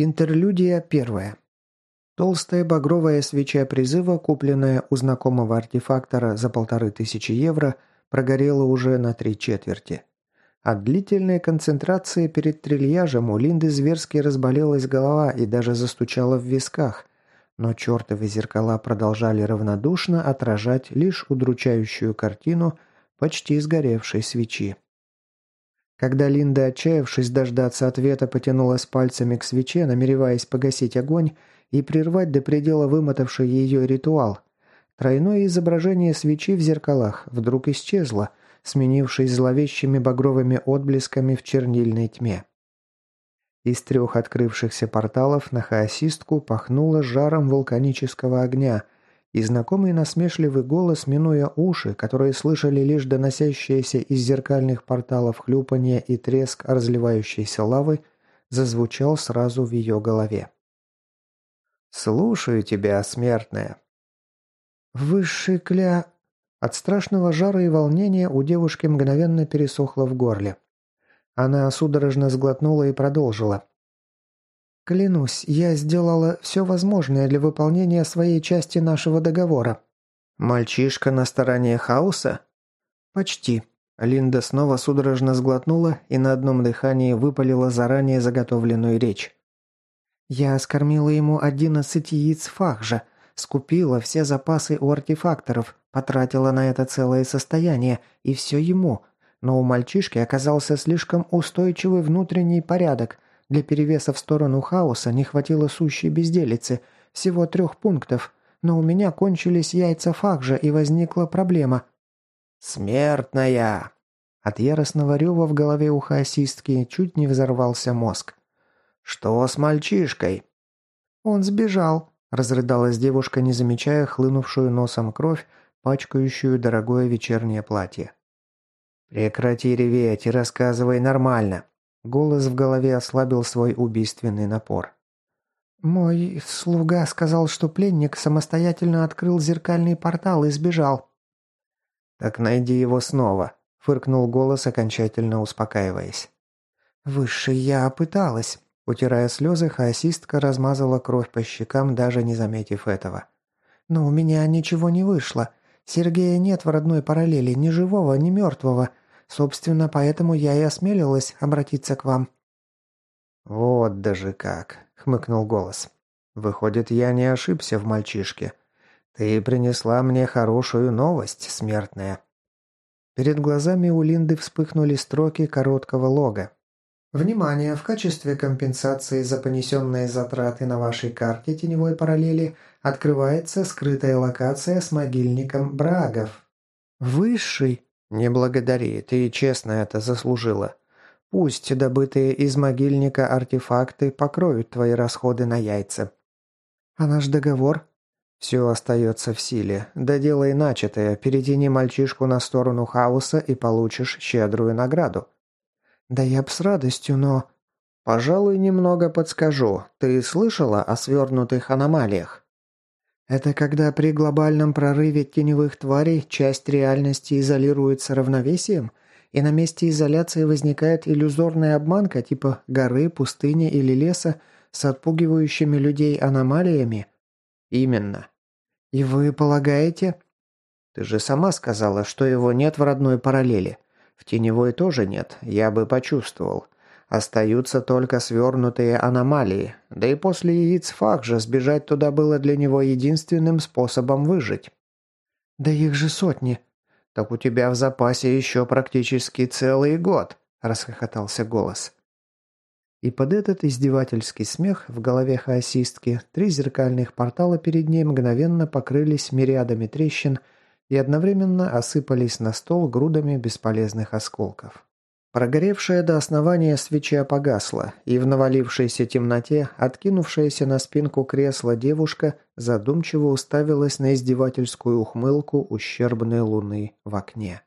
Интерлюдия первая. Толстая багровая свеча призыва, купленная у знакомого артефактора за полторы тысячи евро, прогорела уже на три четверти. От длительной концентрации перед трильяжем у Линды зверски разболелась голова и даже застучала в висках, но чертовы зеркала продолжали равнодушно отражать лишь удручающую картину почти сгоревшей свечи. Когда Линда, отчаявшись дождаться ответа, потянулась пальцами к свече, намереваясь погасить огонь и прервать до предела вымотавший ее ритуал, тройное изображение свечи в зеркалах вдруг исчезло, сменившись зловещими багровыми отблесками в чернильной тьме. Из трех открывшихся порталов на хаосистку пахнуло жаром вулканического огня – и знакомый насмешливый голос, минуя уши, которые слышали лишь доносящиеся из зеркальных порталов хлюпанье и треск разливающейся лавы, зазвучал сразу в ее голове. «Слушаю тебя, смертная». «Высший кля...» От страшного жара и волнения у девушки мгновенно пересохло в горле. Она судорожно сглотнула и продолжила. Клянусь, я сделала все возможное для выполнения своей части нашего договора». «Мальчишка на стороне хаоса?» «Почти». Линда снова судорожно сглотнула и на одном дыхании выпалила заранее заготовленную речь. «Я скормила ему одиннадцать яиц фахжа, скупила все запасы у артефакторов, потратила на это целое состояние, и все ему. Но у мальчишки оказался слишком устойчивый внутренний порядок, для перевеса в сторону хаоса не хватило сущей безделицы, всего трех пунктов, но у меня кончились яйца факжа и возникла проблема. «Смертная!» От яростного рева в голове у хаосистки чуть не взорвался мозг. «Что с мальчишкой?» «Он сбежал», – разрыдалась девушка, не замечая хлынувшую носом кровь, пачкающую дорогое вечернее платье. «Прекрати реветь и рассказывай нормально», Голос в голове ослабил свой убийственный напор. «Мой слуга сказал, что пленник самостоятельно открыл зеркальный портал и сбежал». «Так найди его снова», — фыркнул голос, окончательно успокаиваясь. «Выше я пыталась». Утирая слезы, хаосистка размазала кровь по щекам, даже не заметив этого. «Но у меня ничего не вышло. Сергея нет в родной параллели, ни живого, ни мертвого. Собственно, поэтому я и осмелилась обратиться к вам». «Вот даже как», — хмыкнул голос. «Выходит, я не ошибся в мальчишке. Ты принесла мне хорошую новость, смертная». Перед глазами у Линды вспыхнули строки короткого лога. «Внимание! В качестве компенсации за понесенные затраты на вашей карте теневой параллели открывается скрытая локация с могильником Брагов». «Высший!» «Не благодари, ты честно это заслужила. Пусть добытые из могильника артефакты покроют твои расходы на яйца». «А наш договор?» «Все остается в силе. Доделай начатое, перетяни мальчишку на сторону хаоса и получишь щедрую награду». «Да я б с радостью, но...» «Пожалуй, немного подскажу. Ты слышала о свернутых аномалиях?» Это когда при глобальном прорыве теневых тварей часть реальности изолируется равновесием, и на месте изоляции возникает иллюзорная обманка типа горы, пустыни или леса с отпугивающими людей аномалиями? Именно. И вы полагаете? Ты же сама сказала, что его нет в родной параллели. В теневой тоже нет, я бы почувствовал. Остаются только свернутые аномалии, да и после яиц Фахжа сбежать туда было для него единственным способом выжить. «Да их же сотни!» «Так у тебя в запасе еще практически целый год», – расхохотался голос. И под этот издевательский смех в голове хаосистки три зеркальных портала перед ней мгновенно покрылись мириадами трещин и одновременно осыпались на стол грудами бесполезных осколков. Прогоревшая до основания свеча погасла, и в навалившейся темноте, откинувшаяся на спинку кресла девушка задумчиво уставилась на издевательскую ухмылку ущербной луны в окне.